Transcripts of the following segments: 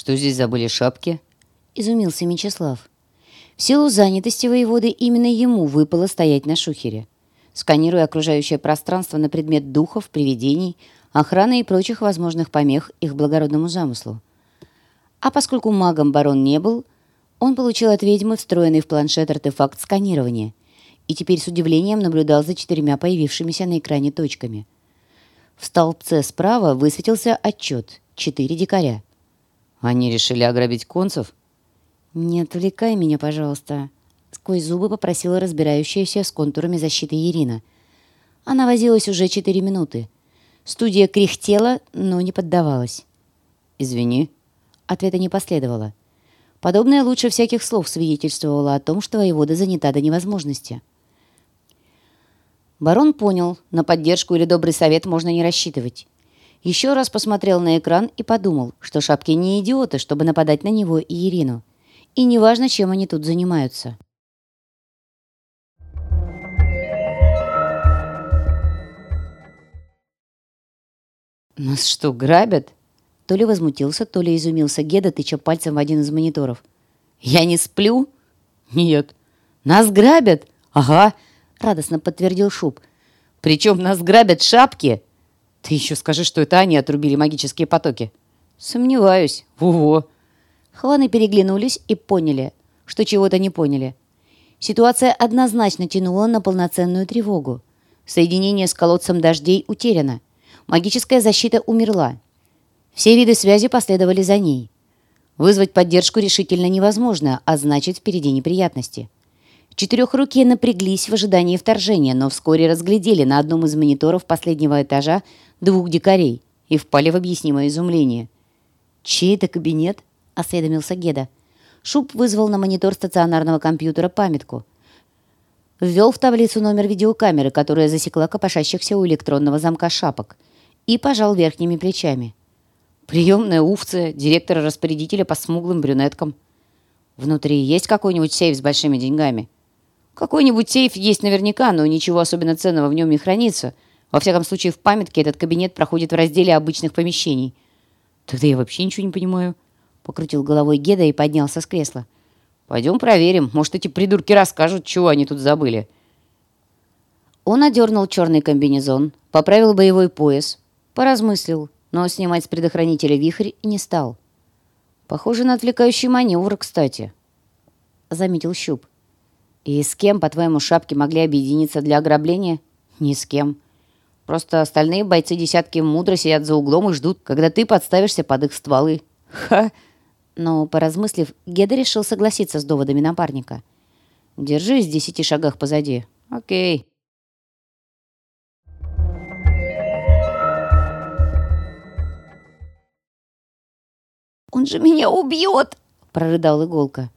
Что здесь забыли шапки? Изумился Мечислав. В силу занятости воеводы именно ему выпало стоять на шухере. Сканируя окружающее пространство на предмет духов, привидений, охраны и прочих возможных помех их благородному замыслу. А поскольку магом барон не был, он получил от ведьмы встроенный в планшет артефакт сканирования и теперь с удивлением наблюдал за четырьмя появившимися на экране точками. В столбце справа высветился отчет «Четыре дикаря». Они решили ограбить концев? «Не отвлекай меня, пожалуйста», — сквозь зубы попросила разбирающаяся с контурами защиты Ирина. Она возилась уже четыре минуты. Студия кряхтела, но не поддавалась. «Извини». Ответа не последовало. Подобное лучше всяких слов свидетельствовало о том, что воевода занята до невозможности. Барон понял, на поддержку или добрый совет можно не рассчитывать. Еще раз посмотрел на экран и подумал, что шапки не идиоты, чтобы нападать на него и Ирину. И неважно, чем они тут занимаются. «Нас что, грабят?» То ли возмутился, то ли изумился Геда, тыча пальцем в один из мониторов. «Я не сплю?» «Нет». «Нас грабят?» «Ага», — радостно подтвердил Шуб. «Причем нас грабят шапки?» «Ты еще скажи, что это они отрубили магические потоки». «Сомневаюсь». «Ого!» Хваны переглянулись и поняли, что чего-то не поняли. Ситуация однозначно тянула на полноценную тревогу. Соединение с колодцем дождей утеряно. Магическая защита умерла. Все виды связи последовали за ней. Вызвать поддержку решительно невозможно, а значит, впереди неприятности. Четырехрукие напряглись в ожидании вторжения, но вскоре разглядели на одном из мониторов последнего этажа двух дикарей и впали в объяснимое изумление. «Чей это кабинет?» – осведомился Геда. Шуб вызвал на монитор стационарного компьютера памятку. Ввел в таблицу номер видеокамеры, которая засекла копошащихся у электронного замка шапок, и пожал верхними плечами – Приемная Уфция, директора-распорядителя по смуглым брюнеткам. Внутри есть какой-нибудь сейф с большими деньгами? Какой-нибудь сейф есть наверняка, но ничего особенно ценного в нем не хранится. Во всяком случае, в памятке этот кабинет проходит в разделе обычных помещений. Тогда я вообще ничего не понимаю. Покрутил головой Геда и поднялся с кресла. Пойдем проверим. Может, эти придурки расскажут, чего они тут забыли. Он одернул черный комбинезон, поправил боевой пояс, поразмыслил, но снимать с предохранителя вихрь не стал. Похоже на отвлекающий маневр, кстати, заметил Щуп. И с кем, по-твоему, шапки могли объединиться для ограбления? Ни с кем. Просто остальные бойцы десятки мудро сидят за углом и ждут, когда ты подставишься под их стволы. Ха! Но, поразмыслив, Геда решил согласиться с доводами напарника. Держись в десяти шагах позади. Окей. Он же меня убьет!» — прорыдал Иголка.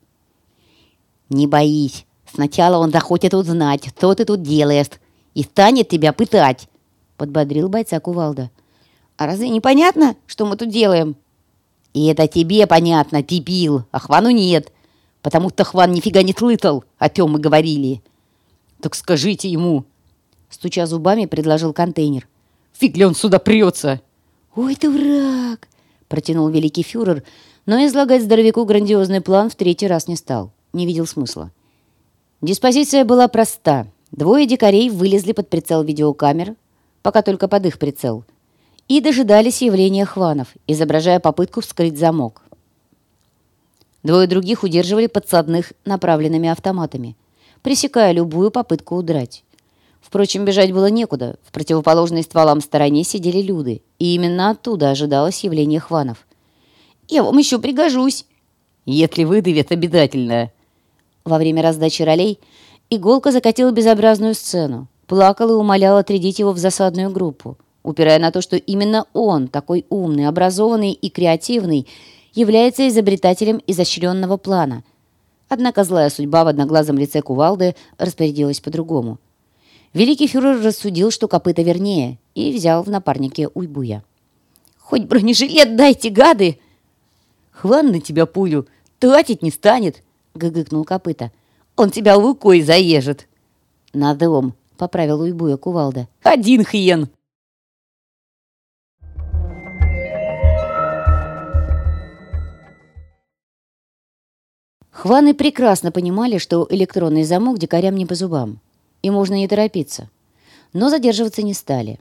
«Не боись. Сначала он захочет узнать, что ты тут делаешь, и станет тебя пытать», — подбодрил бойца Кувалда. «А разве непонятно, что мы тут делаем?» «И это тебе понятно, ты пил, а Хвану нет, потому что Хван нифига не слышал, о чем мы говорили». «Так скажите ему!» Стуча зубами, предложил контейнер. «Фиг ли он сюда прется?» «Ой ты враг!» протянул великий фюрер, но излагать здоровяку грандиозный план в третий раз не стал. Не видел смысла. Диспозиция была проста. Двое дикарей вылезли под прицел видеокамер, пока только под их прицел, и дожидались явления хванов, изображая попытку вскрыть замок. Двое других удерживали подсадных направленными автоматами, пресекая любую попытку удрать. Впрочем, бежать было некуда. В противоположной стволам стороне сидели люди, и именно оттуда ожидалось явление хванов. «Я вам еще пригожусь!» «Если выдавят, обязательно!» Во время раздачи ролей Иголка закатила безобразную сцену, плакала и умоляла отрядить его в засадную группу, упирая на то, что именно он, такой умный, образованный и креативный, является изобретателем изощренного плана. Однако злая судьба в одноглазом лице Кувалды распорядилась по-другому – Великий фюрер рассудил, что копыта вернее, и взял в напарнике Уйбуя. «Хоть бронежилет дайте, гады!» «Хван на тебя пулю, тратить не станет!» — гыгыкнул копыта. «Он тебя лукой заежет!» «Надом!» — поправил Уйбуя кувалда. «Один хьен!» Хваны прекрасно понимали, что электронный замок дикарям не по зубам, и можно не торопиться. Но задерживаться не стали.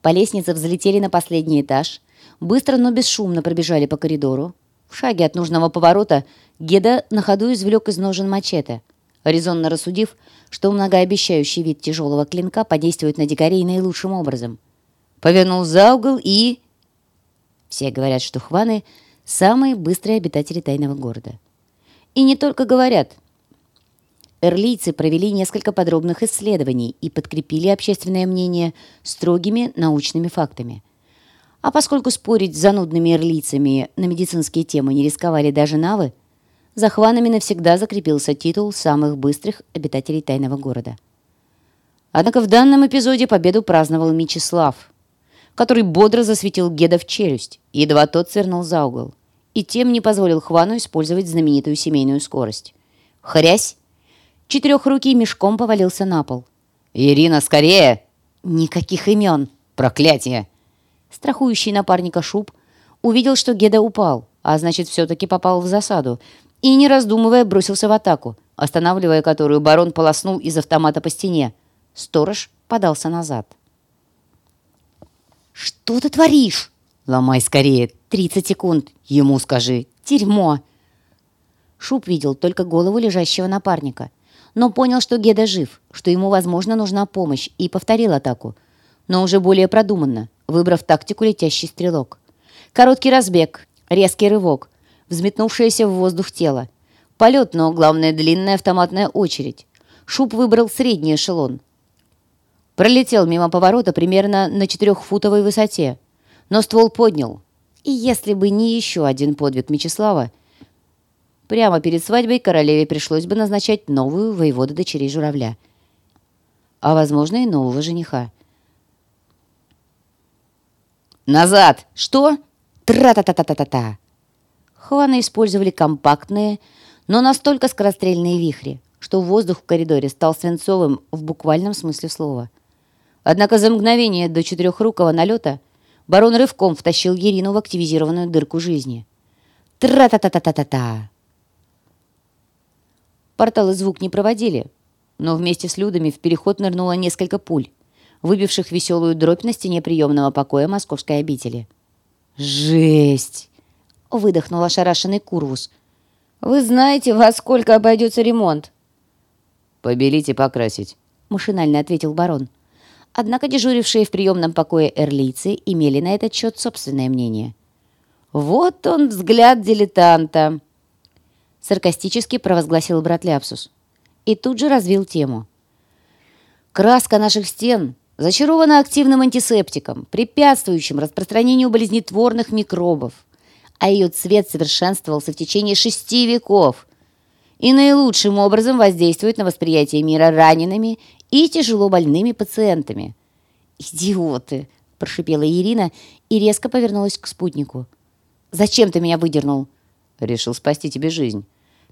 По лестнице взлетели на последний этаж, быстро, но бесшумно пробежали по коридору. В шаге от нужного поворота Геда на ходу извлек из ножен мачете, резонно рассудив, что многообещающий вид тяжелого клинка подействует на дикарей наилучшим образом. Повернул за угол и... Все говорят, что хваны — самые быстрые обитатели тайного города. И не только говорят. Эрлийцы провели несколько подробных исследований и подкрепили общественное мнение строгими научными фактами. А поскольку спорить с занудными эрлийцами на медицинские темы не рисковали даже навы, за хванами навсегда закрепился титул самых быстрых обитателей тайного города. Однако в данном эпизоде победу праздновал Мечислав, который бодро засветил Геда в челюсть, едва тот свернул за угол, и тем не позволил Хвану использовать знаменитую семейную скорость. Хрясь! Четырехрукий мешком повалился на пол. «Ирина, скорее!» «Никаких имен!» «Проклятие!» Страхующий напарника Шуб увидел, что Геда упал, а значит, все-таки попал в засаду, и, не раздумывая, бросился в атаку, останавливая которую барон полоснул из автомата по стене. Сторож подался назад. «Что ты творишь?» «Ломай скорее! Тридцать секунд! Ему скажи! Дерьмо!» Шуб видел только голову лежащего напарника, но понял, что Геда жив, что ему, возможно, нужна помощь, и повторил атаку, но уже более продуманно, выбрав тактику летящий стрелок. Короткий разбег, резкий рывок, взметнувшееся в воздух тело. Полет, но, главное, длинная автоматная очередь. Шуб выбрал средний эшелон. Пролетел мимо поворота примерно на четырехфутовой высоте, но ствол поднял. И если бы не еще один подвиг Мечислава, прямо перед свадьбой королеве пришлось бы назначать новую воеводу дочерей журавля. А, возможно, и нового жениха. «Назад! Что? Тра-та-та-та-та-та!» Хваны использовали компактные, но настолько скорострельные вихри, что воздух в коридоре стал свинцовым в буквальном смысле слова. Однако за мгновение до четырехрукого налета барон рывком втащил Ерину в активизированную дырку жизни. Тра-та-та-та-та-та-та! Порталы звук не проводили, но вместе с людами в переход нырнуло несколько пуль, выбивших веселую дробь на стене приемного покоя московской обители. «Жесть!» — выдохнул ошарашенный Курвус. «Вы знаете, во сколько обойдется ремонт?» «Побелить и покрасить», — машинально ответил барон. Однако дежурившие в приемном покое эрлийцы имели на этот счет собственное мнение. «Вот он взгляд дилетанта!» Саркастически провозгласил брат Ляпсус. И тут же развил тему. «Краска наших стен зачарована активным антисептиком, препятствующим распространению болезнетворных микробов, а ее цвет совершенствовался в течение шести веков и наилучшим образом воздействует на восприятие мира ранеными и тяжело больными пациентами. «Идиоты!» – прошипела Ирина и резко повернулась к спутнику. «Зачем ты меня выдернул?» «Решил спасти тебе жизнь».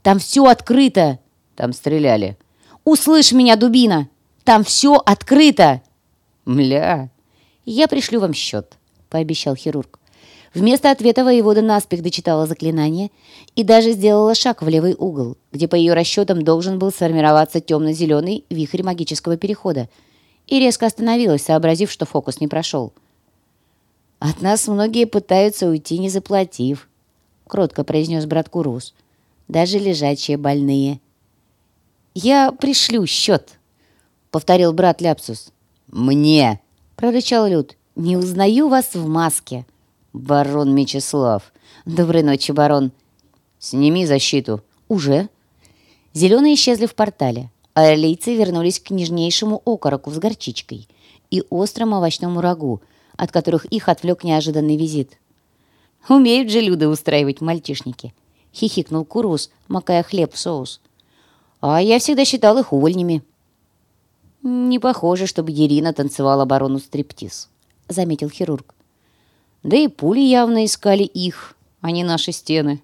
«Там все открыто!» «Там стреляли». «Услышь меня, дубина! Там все открыто!» «Мля!» «Я пришлю вам счет», — пообещал хирург. Вместо ответа воевода наспех дочитала заклинание и даже сделала шаг в левый угол, где по ее расчетам должен был сформироваться темно-зеленый вихрь магического перехода, и резко остановилась, сообразив, что фокус не прошел. «От нас многие пытаются уйти, не заплатив», — кротко произнес брат Курус. «Даже лежачие больные». «Я пришлю счет», — повторил брат Ляпсус. «Мне!» — прорычал Люд. «Не узнаю вас в маске». «Барон Мечислав». «Доброй ночи, барон». «Сними защиту». «Уже». Зеленые исчезли в портале, а орлийцы вернулись к нежнейшему окороку с горчичкой и острому овощному рагу, от которых их отвлек неожиданный визит. «Умеют же люди устраивать мальчишники», — хихикнул Курус, макая хлеб в соус. «А я всегда считал их увольнями». «Не похоже, чтобы Ирина танцевала барону стриптиз», — заметил хирург. Да и пули явно искали их, а не наши стены.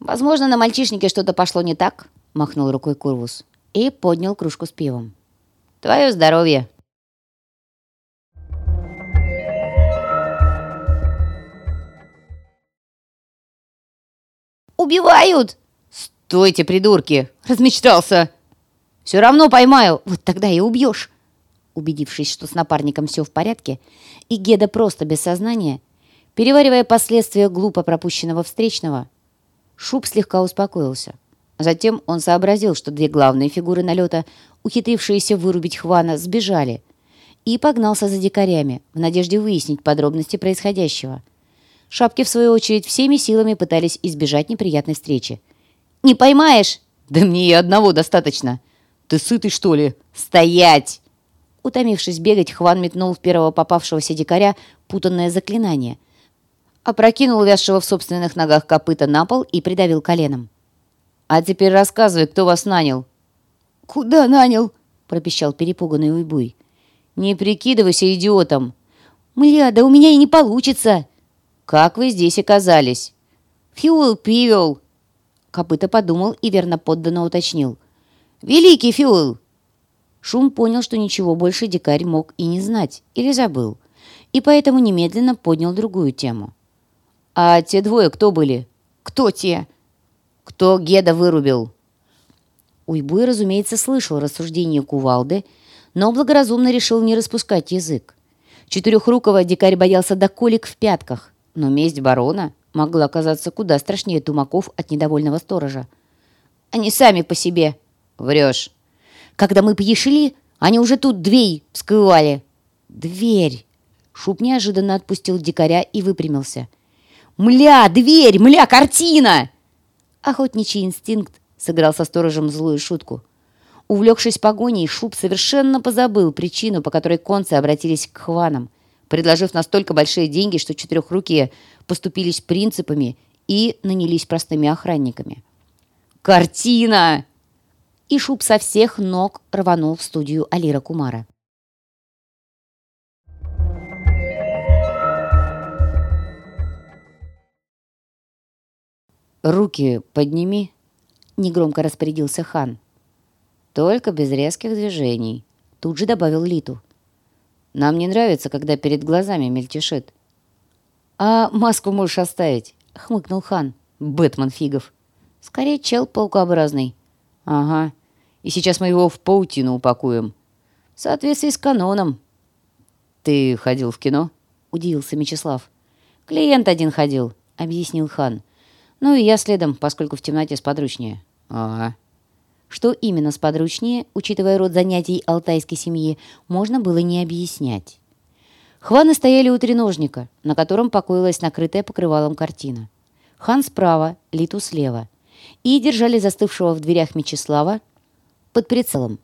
«Возможно, на мальчишнике что-то пошло не так», — махнул рукой Курвус и поднял кружку с пивом. «Твое здоровье!» Убивают!» «Стойте, придурки! Размечтался!» «Все равно поймаю! Вот тогда и убьешь!» Убедившись, что с напарником все в порядке, и Геда просто без сознания, переваривая последствия глупо пропущенного встречного, Шуб слегка успокоился. Затем он сообразил, что две главные фигуры налета, ухитрившиеся вырубить Хвана, сбежали, и погнался за дикарями, в надежде выяснить подробности происходящего. Шапки, в свою очередь, всеми силами пытались избежать неприятной встречи. «Не поймаешь!» «Да мне и одного достаточно!» «Ты сытый, что ли?» «Стоять!» Утомившись бегать, Хван метнул в первого попавшегося дикаря путанное заклинание. Опрокинул вязшего в собственных ногах копыта на пол и придавил коленом. «А теперь рассказывай, кто вас нанял?» «Куда нанял?» — пропищал перепуганный Уйбуй. «Не прикидывайся идиотом!» «Мля, да у меня и не получится!» «Как вы здесь оказались?» «Фиул привел!» Копыта подумал и верно подданно уточнил. «Великий Фиул!» Шум понял, что ничего больше дикарь мог и не знать, или забыл, и поэтому немедленно поднял другую тему. «А те двое кто были?» «Кто те?» «Кто Геда вырубил?» Уйбуй, разумеется, слышал рассуждения кувалды, но благоразумно решил не распускать язык. Четырехрукого дикарь боялся до колик в пятках, но месть барона могла оказаться куда страшнее тумаков от недовольного сторожа. «Они сами по себе!» «Врешь!» «Когда мы пришли, они уже тут дверь вскрывали!» «Дверь!» Шуб неожиданно отпустил дикаря и выпрямился. «Мля, дверь! Мля, картина!» Охотничий инстинкт сыграл со сторожем злую шутку. Увлекшись погоней, Шуб совершенно позабыл причину, по которой концы обратились к хванам, предложив настолько большие деньги, что четырехрукие поступились принципами и нанялись простыми охранниками. «Картина!» И Шуб со всех ног рванул в студию Алира Кумара. «Руки подними», — негромко распорядился хан. «Только без резких движений», — тут же добавил Литу. «Нам не нравится, когда перед глазами мельтешит». «А маску можешь оставить», — хмыкнул хан. «Бэтмен фигов». «Скорее чел паукообразный». «Ага. И сейчас мы его в паутину упакуем». «В соответствии с каноном». «Ты ходил в кино?» — удивился Мечислав. «Клиент один ходил», — объяснил хан. Ну и я следом, поскольку в темноте сподручнее. Ага. Что именно сподручнее, учитывая род занятий алтайской семьи, можно было не объяснять. Хваны стояли у треножника, на котором покоилась накрытая покрывалом картина. Хан справа, Литу слева. И держали застывшего в дверях Мечислава под прицелом.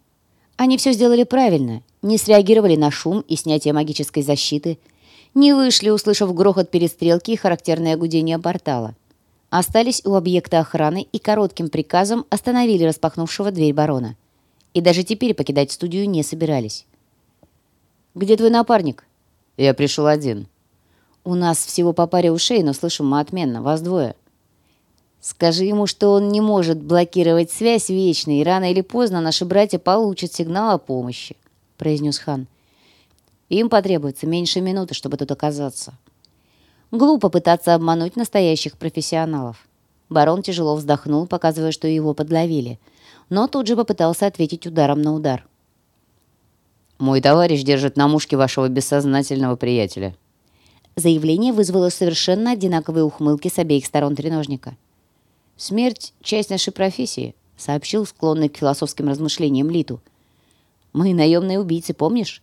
Они все сделали правильно, не среагировали на шум и снятие магической защиты, не вышли, услышав грохот перестрелки и характерное гудение портала остались у объекта охраны и коротким приказом остановили распахнувшего дверь барона. И даже теперь покидать студию не собирались. «Где твой напарник?» «Я пришел один». «У нас всего по паре ушей, но слышим мы отменно. Вас двое». «Скажи ему, что он не может блокировать связь вечно, и рано или поздно наши братья получат сигнал о помощи», — произнес хан. «Им потребуется меньше минуты, чтобы тут оказаться». Глупо пытаться обмануть настоящих профессионалов. Барон тяжело вздохнул, показывая, что его подловили, но тут же попытался ответить ударом на удар. «Мой товарищ держит на мушке вашего бессознательного приятеля». Заявление вызвало совершенно одинаковые ухмылки с обеих сторон треножника. «Смерть — часть нашей профессии», — сообщил склонный к философским размышлениям Литу. «Мы наемные убийцы, помнишь?»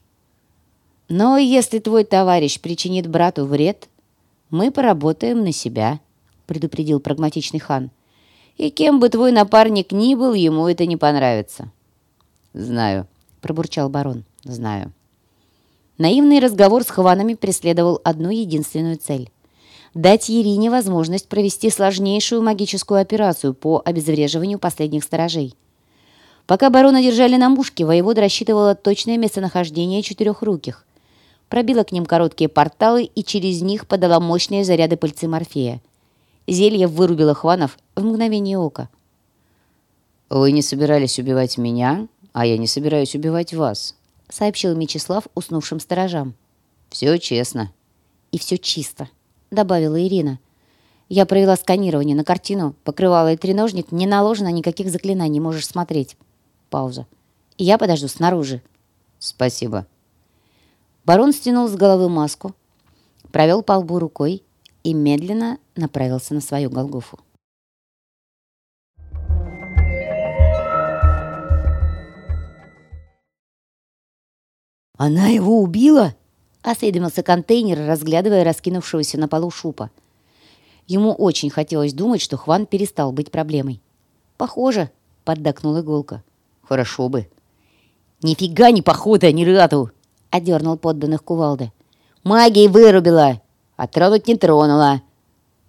«Но если твой товарищ причинит брату вред, мы поработаем на себя», — предупредил прагматичный хан. «И кем бы твой напарник ни был, ему это не понравится». «Знаю», — пробурчал барон. «Знаю». Наивный разговор с хванами преследовал одну единственную цель — дать Ерине возможность провести сложнейшую магическую операцию по обезвреживанию последних сторожей. Пока барона держали на мушке, воевод рассчитывала точное местонахождение четырехруких, пробила к ним короткие порталы и через них подала мощные заряды пыльцы Морфея. Зелье вырубило Хванов в мгновение ока. «Вы не собирались убивать меня, а я не собираюсь убивать вас», сообщил Мечислав уснувшим сторожам. «Все честно». «И все чисто», — добавила Ирина. Я провела сканирование на картину, покрывало и треножник, не наложено никаких заклинаний, можешь смотреть. Пауза. И я подожду снаружи. Спасибо. Барон стянул с головы маску, провел по лбу рукой и медленно направился на свою Голгофу. «Она его убила?» — осведомился контейнер, разглядывая раскинувшегося на полу шупа. Ему очень хотелось думать, что Хван перестал быть проблемой. «Похоже», — поддакнул Иголка. «Хорошо бы». «Нифига не похода, ни раду!» — одернул подданных кувалды. «Магией вырубила, а тронуть не тронула.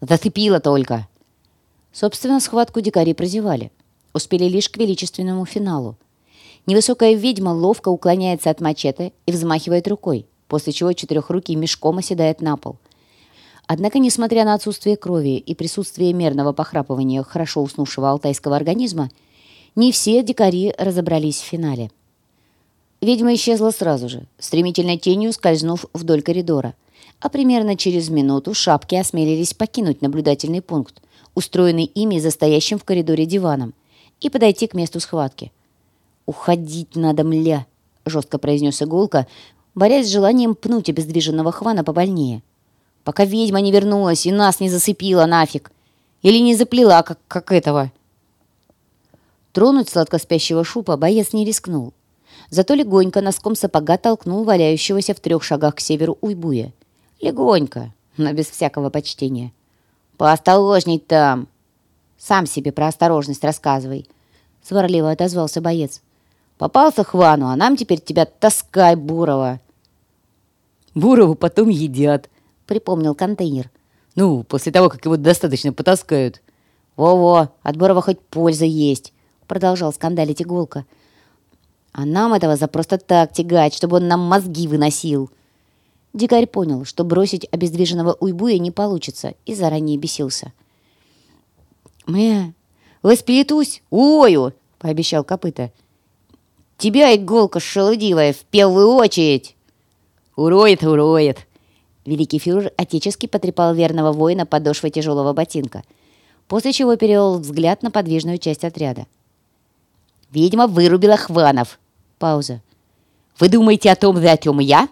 Зацепила только». Собственно, схватку дикари прозевали. Успели лишь к величественному финалу. Невысокая ведьма ловко уклоняется от мачете и взмахивает рукой, после чего четырехрукий мешком оседает на пол. Однако, несмотря на отсутствие крови и присутствие мерного похрапывания хорошо уснувшего алтайского организма, не все дикари разобрались в финале. Ведьма исчезла сразу же, стремительной тенью скользнув вдоль коридора. А примерно через минуту шапки осмелились покинуть наблюдательный пункт, устроенный ими за в коридоре диваном, и подойти к месту схватки – «Уходить надо, мля!» — жестко произнес Иголка, борясь с желанием пнуть обездвиженного Хвана побольнее. «Пока ведьма не вернулась и нас не засыпила нафиг! Или не заплела, как, как этого!» Тронуть сладко спящего шупа боец не рискнул. Зато легонько носком сапога толкнул валяющегося в трех шагах к северу уйбуя. Легонько, но без всякого почтения. «Поосторожней там!» «Сам себе про осторожность рассказывай», — сварливо отозвался боец. Попался Хвану, а нам теперь тебя таскай, Бурова. Бурову потом едят, припомнил контейнер. Ну, после того, как его достаточно потаскают. Во-во, от Бурова хоть польза есть, продолжал скандалить Иголка. А нам этого за просто так тягать, чтобы он нам мозги выносил. Дикарь понял, что бросить обездвиженного уйбуя не получится, и заранее бесился. «Мне воспитусь, ою!» — пообещал копыта. Тебя, иголка шелудивая, в первую очередь!» «Уроет, уроет!» Великий фюрер отечески потрепал верного воина подошвой тяжелого ботинка, после чего перевел взгляд на подвижную часть отряда. «Видимо, вырубила Хванов!» Пауза. «Вы думаете о том же, о чем я?»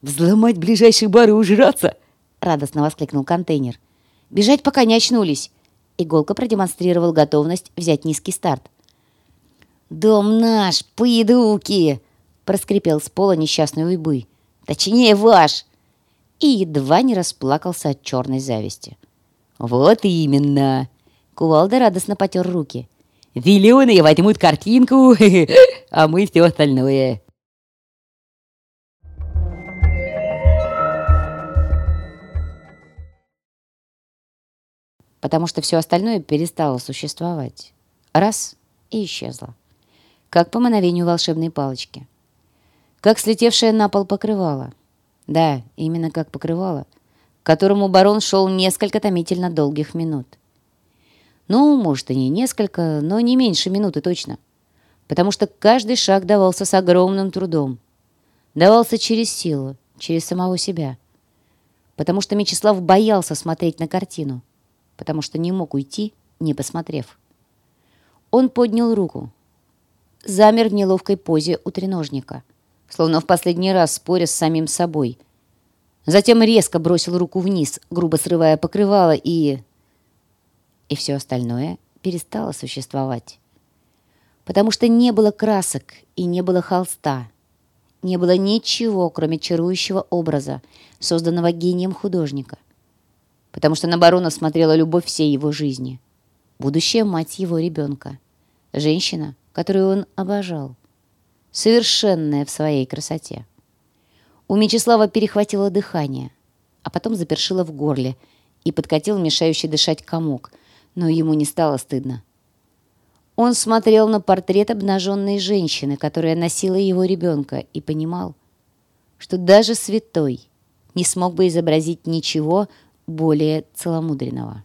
«Взломать ближайший бар и ужраться!» Радостно воскликнул контейнер. «Бежать, пока не очнулись!» Иголка продемонстрировал готовность взять низкий старт. «Дом наш, поедуки!» — проскрипел с пола несчастный уйбы. «Точнее, ваш!» И едва не расплакался от черной зависти. «Вот именно!» — Кувалда радостно потер руки. «Зеленые возьмут картинку, а мы все остальное!» Потому что все остальное перестало существовать. Раз — и исчезло как по мановению волшебной палочки. Как слетевшее на пол покрывало. Да, именно как покрывало, к которому барон шел несколько томительно долгих минут. Ну, может, и не несколько, но не меньше минуты точно. Потому что каждый шаг давался с огромным трудом. Давался через силу, через самого себя. Потому что Мечислав боялся смотреть на картину. Потому что не мог уйти, не посмотрев. Он поднял руку, замер в неловкой позе у треножника, словно в последний раз споря с самим собой. Затем резко бросил руку вниз, грубо срывая покрывало, и... И все остальное перестало существовать. Потому что не было красок и не было холста. Не было ничего, кроме чарующего образа, созданного гением художника. Потому что на барона смотрела любовь всей его жизни. Будущая мать его ребенка. Женщина, которую он обожал, совершенная в своей красоте. У Мечислава перехватило дыхание, а потом запершило в горле и подкатил мешающий дышать комок, но ему не стало стыдно. Он смотрел на портрет обнаженной женщины, которая носила его ребенка, и понимал, что даже святой не смог бы изобразить ничего более целомудренного.